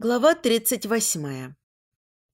Глава 38.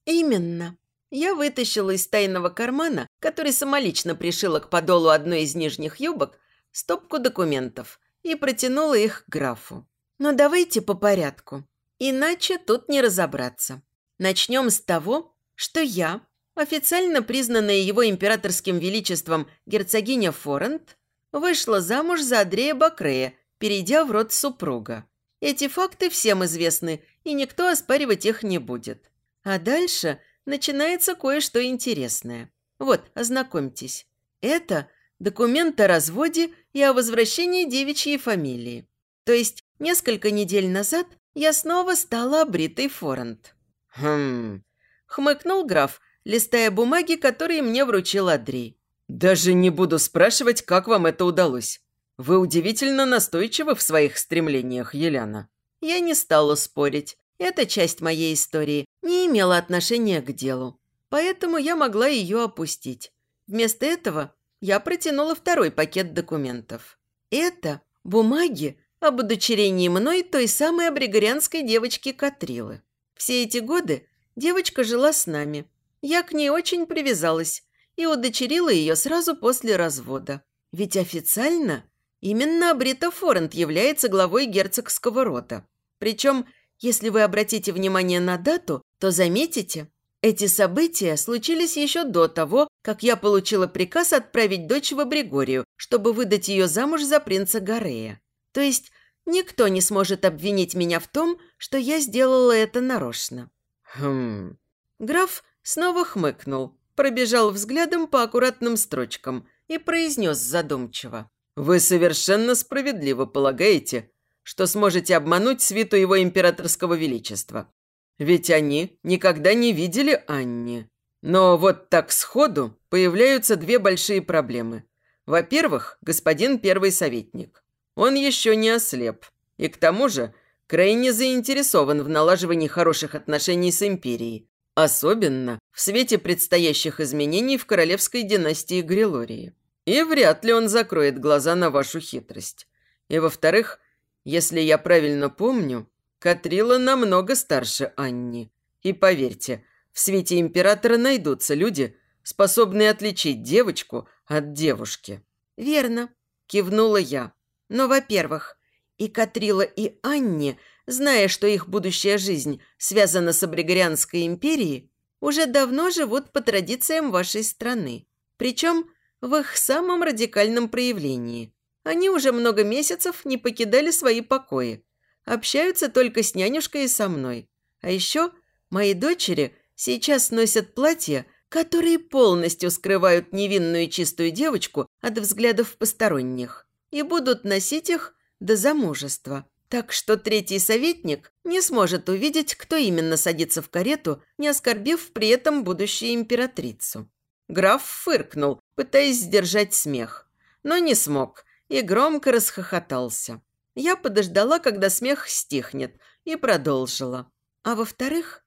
Именно. Я вытащила из тайного кармана, который самолично пришила к подолу одной из нижних юбок, стопку документов и протянула их к графу. Но давайте по порядку, иначе тут не разобраться. Начнем с того, что я, официально признанная его императорским величеством герцогиня Форент, вышла замуж за Андрея Бакрея, перейдя в род супруга. Эти факты всем известны, и никто оспаривать их не будет. А дальше начинается кое-что интересное. Вот, ознакомьтесь. Это документ о разводе и о возвращении девичьей фамилии. То есть несколько недель назад я снова стала обритой Форент. Хм. Хмыкнул граф, листая бумаги, которые мне вручил Андрей. Даже не буду спрашивать, как вам это удалось. Вы удивительно настойчивы в своих стремлениях, Еляна. Я не стала спорить. Эта часть моей истории не имела отношения к делу. Поэтому я могла ее опустить. Вместо этого я протянула второй пакет документов. Это бумаги об удочерении мной той самой абригорианской девочки Катрилы. Все эти годы девочка жила с нами. Я к ней очень привязалась и удочерила ее сразу после развода. Ведь официально Именно Брита Форент является главой герцогского рода. Причем, если вы обратите внимание на дату, то заметите, эти события случились еще до того, как я получила приказ отправить дочь в Абригорию, чтобы выдать ее замуж за принца Горея. То есть никто не сможет обвинить меня в том, что я сделала это нарочно. Хм. Граф снова хмыкнул, пробежал взглядом по аккуратным строчкам и произнес задумчиво. Вы совершенно справедливо полагаете, что сможете обмануть свиту его императорского величества. Ведь они никогда не видели Анни. Но вот так сходу появляются две большие проблемы. Во-первых, господин первый советник. Он еще не ослеп. И к тому же крайне заинтересован в налаживании хороших отношений с империей. Особенно в свете предстоящих изменений в королевской династии Грилории. И вряд ли он закроет глаза на вашу хитрость. И во-вторых, если я правильно помню, Катрила намного старше Анни. И поверьте, в свете императора найдутся люди, способные отличить девочку от девушки. «Верно», – кивнула я. «Но, во-первых, и Катрила, и Анни, зная, что их будущая жизнь связана с Абригорианской империей, уже давно живут по традициям вашей страны. Причем в их самом радикальном проявлении. Они уже много месяцев не покидали свои покои. Общаются только с нянюшкой и со мной. А еще мои дочери сейчас носят платья, которые полностью скрывают невинную и чистую девочку от взглядов посторонних. И будут носить их до замужества. Так что третий советник не сможет увидеть, кто именно садится в карету, не оскорбив при этом будущую императрицу. Граф фыркнул, пытаясь сдержать смех, но не смог и громко расхохотался. Я подождала, когда смех стихнет, и продолжила. А во-вторых,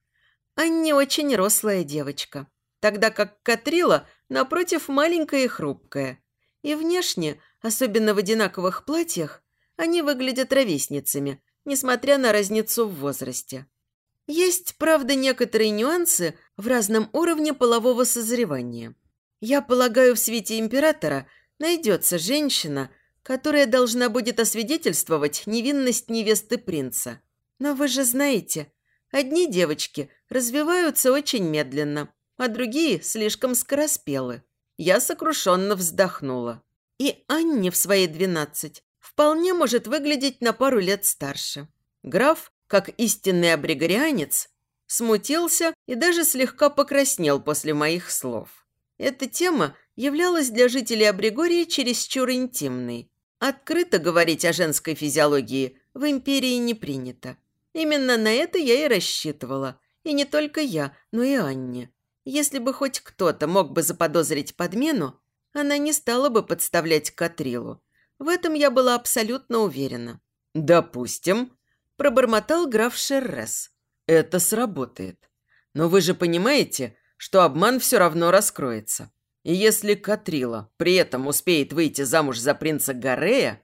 Анни очень рослая девочка, тогда как Катрила, напротив, маленькая и хрупкая. И внешне, особенно в одинаковых платьях, они выглядят ровесницами, несмотря на разницу в возрасте. Есть, правда, некоторые нюансы в разном уровне полового созревания. Я полагаю, в свете императора найдется женщина, которая должна будет освидетельствовать невинность невесты принца. Но вы же знаете, одни девочки развиваются очень медленно, а другие слишком скороспелы. Я сокрушенно вздохнула. И Анне в свои двенадцать вполне может выглядеть на пару лет старше. Граф как истинный абригорианец, смутился и даже слегка покраснел после моих слов. Эта тема являлась для жителей Абригории чересчур интимной. Открыто говорить о женской физиологии в империи не принято. Именно на это я и рассчитывала. И не только я, но и Анне. Если бы хоть кто-то мог бы заподозрить подмену, она не стала бы подставлять Катрилу. В этом я была абсолютно уверена. «Допустим», пробормотал граф Шеррес. «Это сработает. Но вы же понимаете, что обман все равно раскроется. И если Катрила при этом успеет выйти замуж за принца Гарея,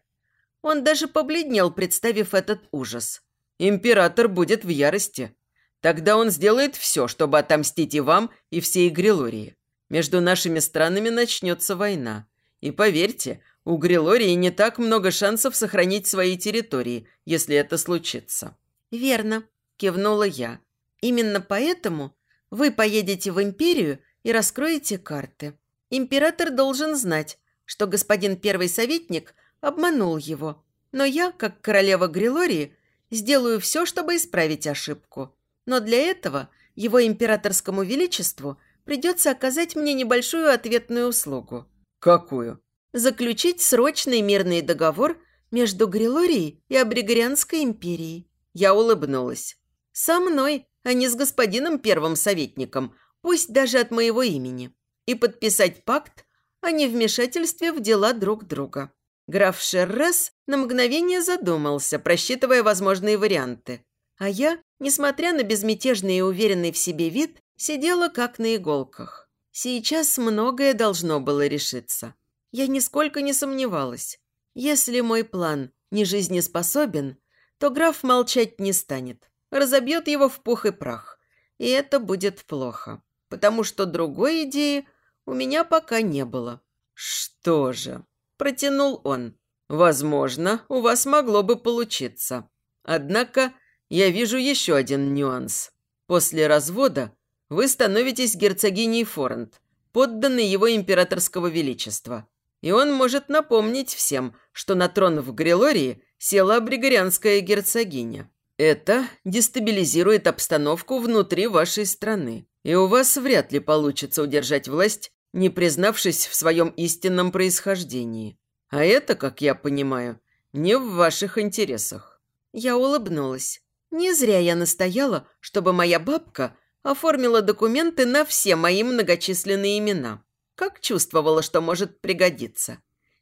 он даже побледнел, представив этот ужас. Император будет в ярости, Тогда он сделает все, чтобы отомстить и вам, и всей Грилории. Между нашими странами начнется война. И поверьте, у Грилории не так много шансов сохранить свои территории, если это случится». «Верно», – кивнула я. «Именно поэтому вы поедете в Империю и раскроете карты. Император должен знать, что господин первый советник обманул его. Но я, как королева Грилории, сделаю все, чтобы исправить ошибку. Но для этого его императорскому величеству придется оказать мне небольшую ответную услугу. Какую? Заключить срочный мирный договор между Грилорией и Абригорианской империей. Я улыбнулась. Со мной, а не с господином первым советником, пусть даже от моего имени. И подписать пакт о невмешательстве в дела друг друга. Граф Шеррес на мгновение задумался, просчитывая возможные варианты. А я, несмотря на безмятежный и уверенный в себе вид, сидела как на иголках. Сейчас многое должно было решиться. Я нисколько не сомневалась. Если мой план не жизнеспособен, то граф молчать не станет. Разобьет его в пух и прах. И это будет плохо, потому что другой идеи у меня пока не было. «Что же?» – протянул он. «Возможно, у вас могло бы получиться. Однако я вижу еще один нюанс. После развода вы становитесь герцогиней Форент, подданной его императорского величества. И он может напомнить всем, что на трон в Грилории села бригорианская герцогиня. Это дестабилизирует обстановку внутри вашей страны, и у вас вряд ли получится удержать власть не признавшись в своем истинном происхождении. А это, как я понимаю, не в ваших интересах». Я улыбнулась. Не зря я настояла, чтобы моя бабка оформила документы на все мои многочисленные имена. Как чувствовала, что может пригодиться.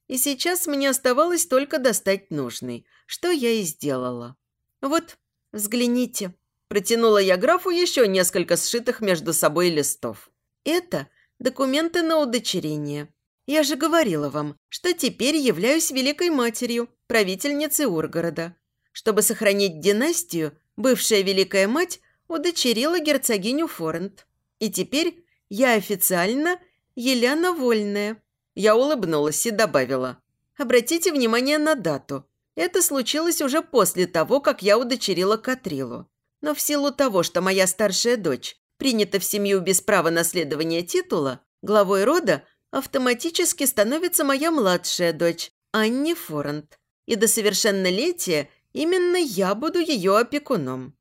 И сейчас мне оставалось только достать нужный, что я и сделала. «Вот, взгляните». Протянула я графу еще несколько сшитых между собой листов. Это документы на удочерение. Я же говорила вам, что теперь являюсь великой матерью, правительницей Ургорода. Чтобы сохранить династию, бывшая великая мать удочерила герцогиню Форент. И теперь я официально Елена Вольная. Я улыбнулась и добавила. Обратите внимание на дату. Это случилось уже после того, как я удочерила Катрилу. Но в силу того, что моя старшая дочь принята в семью без права наследования титула, главой рода автоматически становится моя младшая дочь, Анни Форент. И до совершеннолетия именно я буду ее опекуном.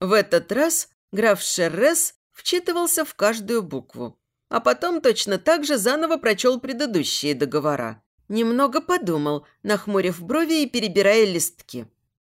В этот раз граф Шеррес вчитывался в каждую букву, а потом точно так же заново прочел предыдущие договора. Немного подумал, нахмурив брови и перебирая листки.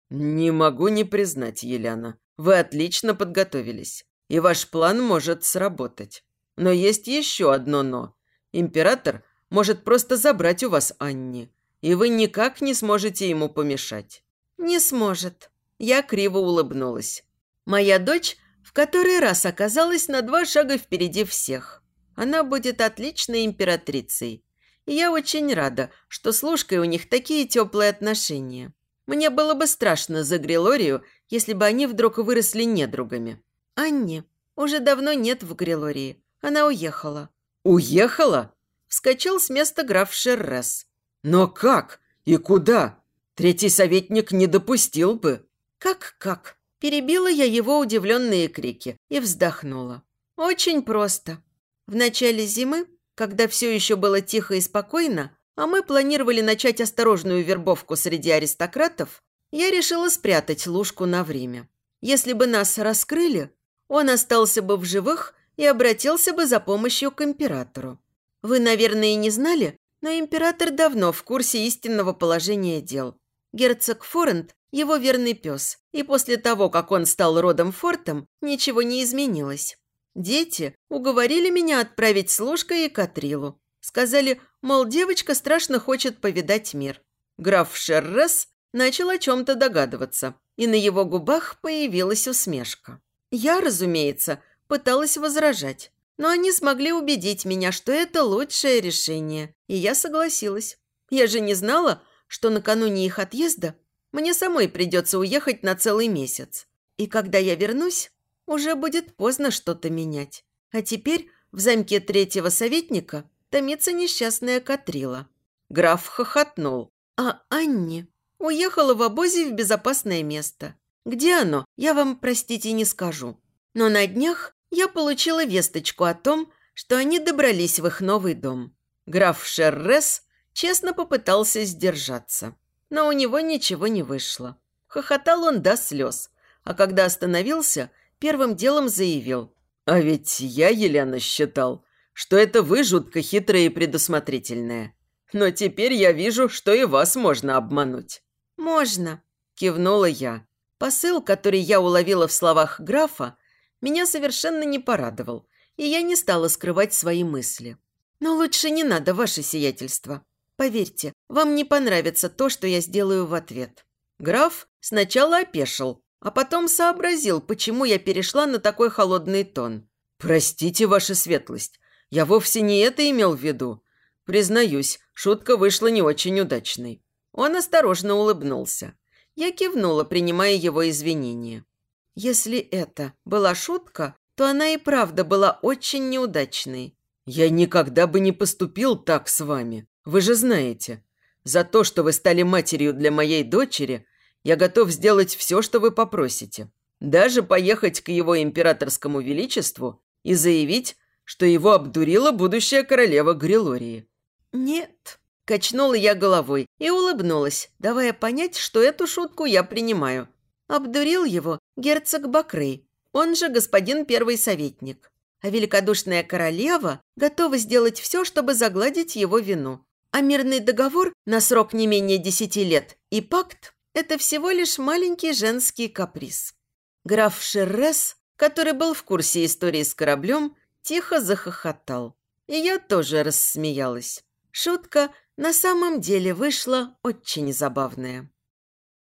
«Не могу не признать, Еляна. Вы отлично подготовились и ваш план может сработать. Но есть еще одно «но». Император может просто забрать у вас Анни, и вы никак не сможете ему помешать». «Не сможет». Я криво улыбнулась. «Моя дочь в который раз оказалась на два шага впереди всех. Она будет отличной императрицей. И я очень рада, что с Лужкой у них такие теплые отношения. Мне было бы страшно за Грилорию, если бы они вдруг выросли недругами. Анни уже давно нет в Грилории. Она уехала». «Уехала?» Вскочил с места граф Шеррес. «Но как? И куда? Третий советник не допустил бы». «Как-как?» Перебила я его удивленные крики и вздохнула. «Очень просто. В начале зимы, когда все еще было тихо и спокойно, а мы планировали начать осторожную вербовку среди аристократов, я решила спрятать лужку на время. Если бы нас раскрыли, он остался бы в живых и обратился бы за помощью к императору. Вы, наверное, и не знали, но император давно в курсе истинного положения дел. Герцог Форент – его верный пес, и после того, как он стал родом Фортом, ничего не изменилось. Дети уговорили меня отправить с Лужкой и Катрилу. Сказали, мол, девочка страшно хочет повидать мир. Граф Шеррес начал о чем-то догадываться, и на его губах появилась усмешка. Я, разумеется, пыталась возражать, но они смогли убедить меня, что это лучшее решение, и я согласилась. Я же не знала, что накануне их отъезда мне самой придется уехать на целый месяц. И когда я вернусь, уже будет поздно что-то менять. А теперь в замке третьего советника томится несчастная Катрила. Граф хохотнул, а Анни уехала в обозе в безопасное место. Где оно, я вам, простите, не скажу. Но на днях я получила весточку о том, что они добрались в их новый дом. Граф Шеррес честно попытался сдержаться, но у него ничего не вышло. Хохотал он до слез, а когда остановился, первым делом заявил. «А ведь я, Елена, считал, что это вы жутко хитрая и предусмотрительная. Но теперь я вижу, что и вас можно обмануть». «Можно», – кивнула я. Посыл, который я уловила в словах графа, меня совершенно не порадовал, и я не стала скрывать свои мысли. Но лучше не надо, ваше сиятельство. Поверьте, вам не понравится то, что я сделаю в ответ. Граф сначала опешил, а потом сообразил, почему я перешла на такой холодный тон. «Простите, ваша светлость, я вовсе не это имел в виду. Признаюсь, шутка вышла не очень удачной». Он осторожно улыбнулся. Я кивнула, принимая его извинения. Если это была шутка, то она и правда была очень неудачной. «Я никогда бы не поступил так с вами, вы же знаете. За то, что вы стали матерью для моей дочери, я готов сделать все, что вы попросите. Даже поехать к его императорскому величеству и заявить, что его обдурила будущая королева Грилории». «Нет», – качнула я головой и улыбнулась, давая понять, что эту шутку я принимаю. Обдурил его герцог Бакрей, он же господин первый советник. А великодушная королева готова сделать все, чтобы загладить его вину. А мирный договор на срок не менее десяти лет и пакт – это всего лишь маленький женский каприз. Граф Шеррес, который был в курсе истории с кораблем, тихо захохотал. И я тоже рассмеялась. Шутка на самом деле вышла очень забавная.